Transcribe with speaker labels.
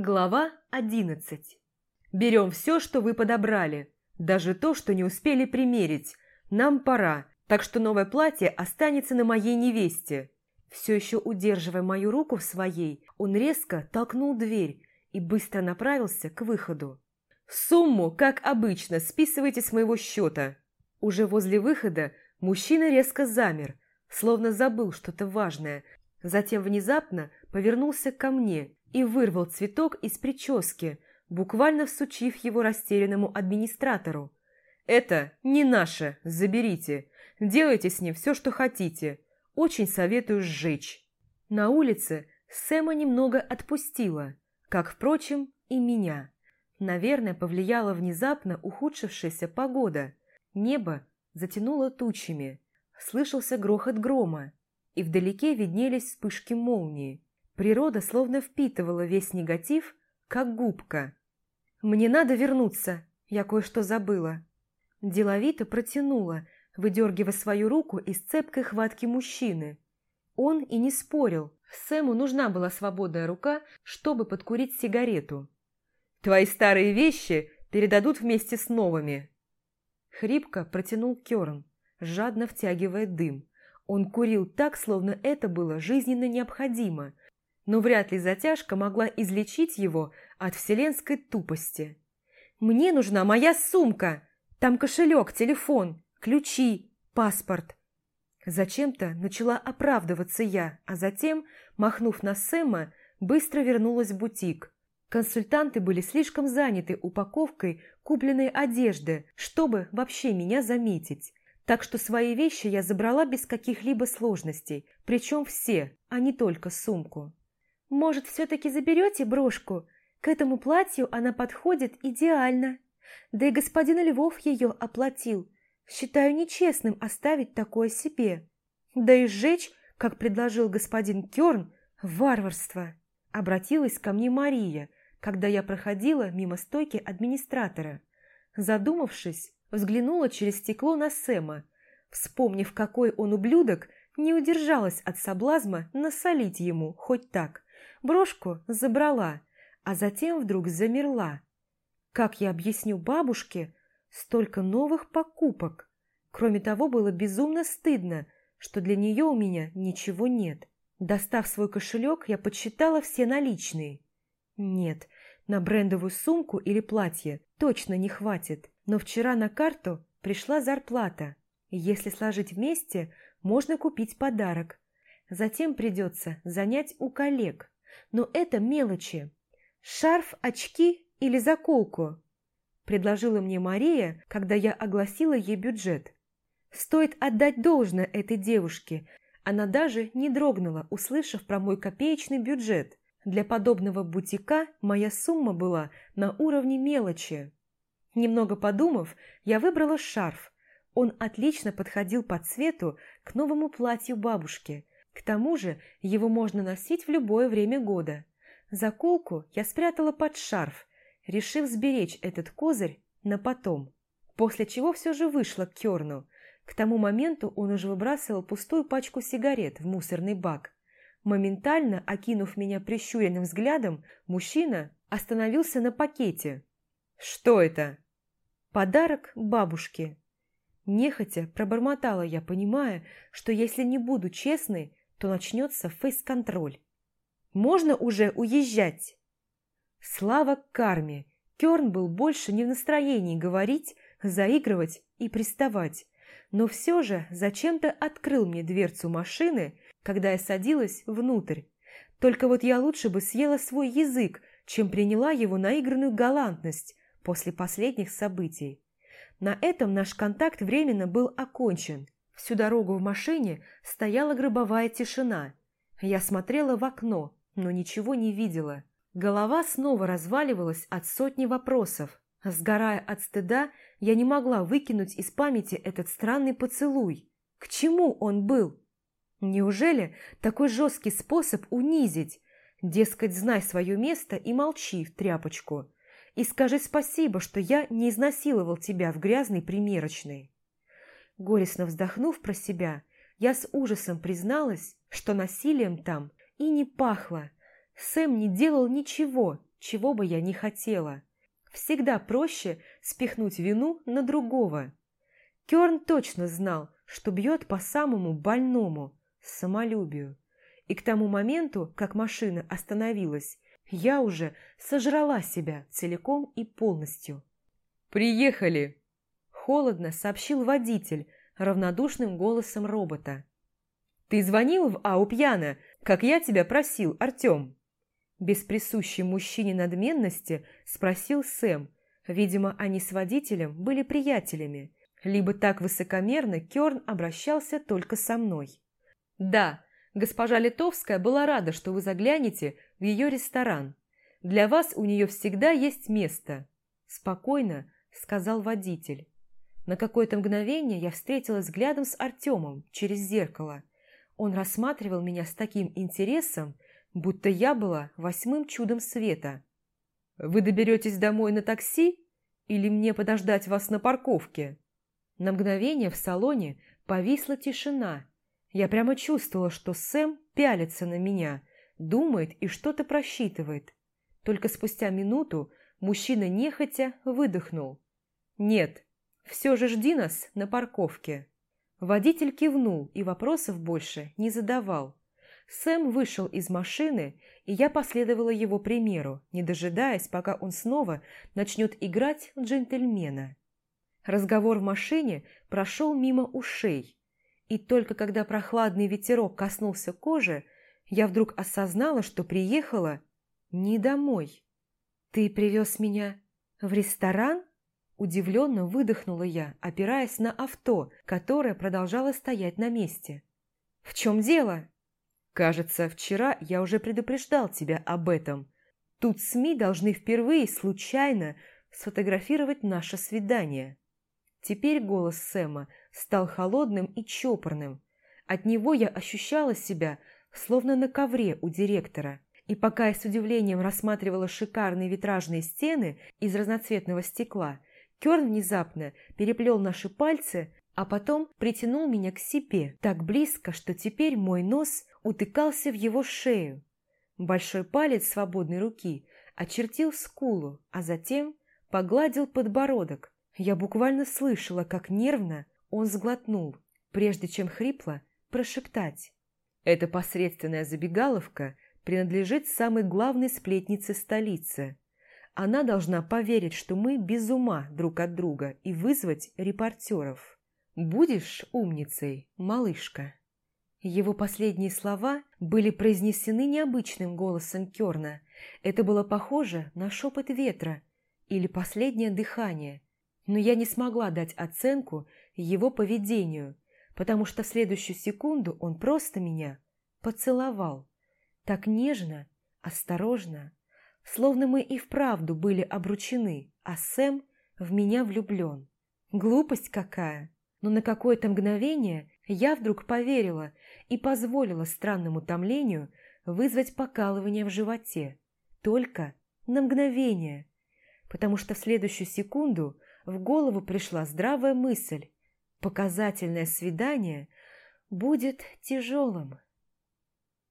Speaker 1: Глава одиннадцать. «Берем все, что вы подобрали, даже то, что не успели примерить. Нам пора, так что новое платье останется на моей невесте». Все еще удерживая мою руку в своей, он резко толкнул дверь и быстро направился к выходу. «Сумму, как обычно, списывайте с моего счета». Уже возле выхода мужчина резко замер, словно забыл что-то важное, затем внезапно повернулся ко мне и вырвал цветок из прически, буквально всучив его растерянному администратору. «Это не наше, заберите. Делайте с ним все, что хотите. Очень советую сжечь». На улице Сэма немного отпустила, как, впрочем, и меня. Наверное, повлияла внезапно ухудшившаяся погода. Небо затянуло тучами. Слышался грохот грома, и вдалеке виднелись вспышки молнии. Природа словно впитывала весь негатив, как губка. «Мне надо вернуться, я кое-что забыла». Деловито протянула, выдергивая свою руку из цепкой хватки мужчины. Он и не спорил, Сэму нужна была свободная рука, чтобы подкурить сигарету. «Твои старые вещи передадут вместе с новыми». Хрипко протянул Керн, жадно втягивая дым. Он курил так, словно это было жизненно необходимо – но вряд ли затяжка могла излечить его от вселенской тупости. «Мне нужна моя сумка! Там кошелек, телефон, ключи, паспорт!» Зачем-то начала оправдываться я, а затем, махнув на Сэма, быстро вернулась в бутик. Консультанты были слишком заняты упаковкой купленной одежды, чтобы вообще меня заметить. Так что свои вещи я забрала без каких-либо сложностей, причем все, а не только сумку. Может, все-таки заберете брошку? К этому платью она подходит идеально. Да и господин Львов ее оплатил. Считаю нечестным оставить такое себе. Да и сжечь, как предложил господин Керн, варварство. Обратилась ко мне Мария, когда я проходила мимо стойки администратора. Задумавшись, взглянула через стекло на Сэма. Вспомнив, какой он ублюдок, не удержалась от соблазна насолить ему хоть так. Брошку забрала, а затем вдруг замерла. Как я объясню бабушке столько новых покупок? Кроме того, было безумно стыдно, что для нее у меня ничего нет. Достав свой кошелек, я подсчитала все наличные. Нет, на брендовую сумку или платье точно не хватит, но вчера на карту пришла зарплата. Если сложить вместе, можно купить подарок. Затем придется занять у коллег. Но это мелочи. Шарф, очки или заколку? Предложила мне Мария, когда я огласила ей бюджет. Стоит отдать должное этой девушке. Она даже не дрогнула, услышав про мой копеечный бюджет. Для подобного бутика моя сумма была на уровне мелочи. Немного подумав, я выбрала шарф. Он отлично подходил по цвету к новому платью бабушки. К тому же его можно носить в любое время года. Заколку я спрятала под шарф, решив сберечь этот козырь на потом. После чего все же вышла к Керну. К тому моменту он уже выбрасывал пустую пачку сигарет в мусорный бак. Моментально окинув меня прищуренным взглядом, мужчина остановился на пакете. «Что это?» «Подарок бабушке». Нехотя пробормотала я, понимая, что если не буду честной, то начнется фейс-контроль. Можно уже уезжать. Слава карме! Керн был больше не в настроении говорить, заигрывать и приставать, но все же зачем-то открыл мне дверцу машины, когда я садилась внутрь. Только вот я лучше бы съела свой язык, чем приняла его наигранную галантность после последних событий. На этом наш контакт временно был окончен – Всю дорогу в машине стояла гробовая тишина. Я смотрела в окно, но ничего не видела. Голова снова разваливалась от сотни вопросов. Сгорая от стыда, я не могла выкинуть из памяти этот странный поцелуй. К чему он был? Неужели такой жесткий способ унизить? Дескать, знай свое место и молчи в тряпочку. И скажи спасибо, что я не изнасиловал тебя в грязной примерочной. Горестно вздохнув про себя, я с ужасом призналась, что насилием там и не пахло. Сэм не делал ничего, чего бы я ни хотела. Всегда проще спихнуть вину на другого. Керн точно знал, что бьет по самому больному – самолюбию. И к тому моменту, как машина остановилась, я уже сожрала себя целиком и полностью. «Приехали!» – холодно сообщил водитель равнодушным голосом робота. «Ты звонил в Аупьяна, как я тебя просил, Артем?» Без присущей мужчине надменности спросил Сэм. Видимо, они с водителем были приятелями. Либо так высокомерно Кёрн обращался только со мной. «Да, госпожа Литовская была рада, что вы заглянете в ее ресторан. Для вас у нее всегда есть место», – спокойно сказал водитель. На какое-то мгновение я встретилась взглядом с Артемом через зеркало. Он рассматривал меня с таким интересом, будто я была восьмым чудом света. «Вы доберетесь домой на такси или мне подождать вас на парковке?» На мгновение в салоне повисла тишина. Я прямо чувствовала, что Сэм пялится на меня, думает и что-то просчитывает. Только спустя минуту мужчина нехотя выдохнул. «Нет, все же жди нас на парковке». Водитель кивнул и вопросов больше не задавал. Сэм вышел из машины, и я последовала его примеру, не дожидаясь, пока он снова начнет играть джентльмена. Разговор в машине прошел мимо ушей, и только когда прохладный ветерок коснулся кожи, я вдруг осознала, что приехала не домой. «Ты привез меня в ресторан?» Удивленно выдохнула я, опираясь на авто, которое продолжало стоять на месте. «В чем дело?» Кажется, вчера я уже предупреждал тебя об этом. Тут СМИ должны впервые случайно сфотографировать наше свидание. Теперь голос Сэма стал холодным и чопорным. От него я ощущала себя, словно на ковре у директора. И пока я с удивлением рассматривала шикарные витражные стены из разноцветного стекла, Керн внезапно переплел наши пальцы, а потом притянул меня к себе так близко, что теперь мой нос утыкался в его шею. Большой палец свободной руки очертил скулу, а затем погладил подбородок. Я буквально слышала, как нервно он сглотнул, прежде чем хрипло прошептать. Эта посредственная забегаловка принадлежит самой главной сплетнице столицы. Она должна поверить, что мы без ума друг от друга и вызвать репортеров. Будешь умницей, малышка? Его последние слова были произнесены необычным голосом Керна. Это было похоже на шепот ветра или последнее дыхание. Но я не смогла дать оценку его поведению, потому что в следующую секунду он просто меня поцеловал. Так нежно, осторожно, словно мы и вправду были обручены, а Сэм в меня влюблен. Глупость какая! Но на какое-то мгновение я вдруг поверила и позволила странному томлению вызвать покалывание в животе. Только на мгновение. Потому что в следующую секунду в голову пришла здравая мысль. Показательное свидание будет тяжелым.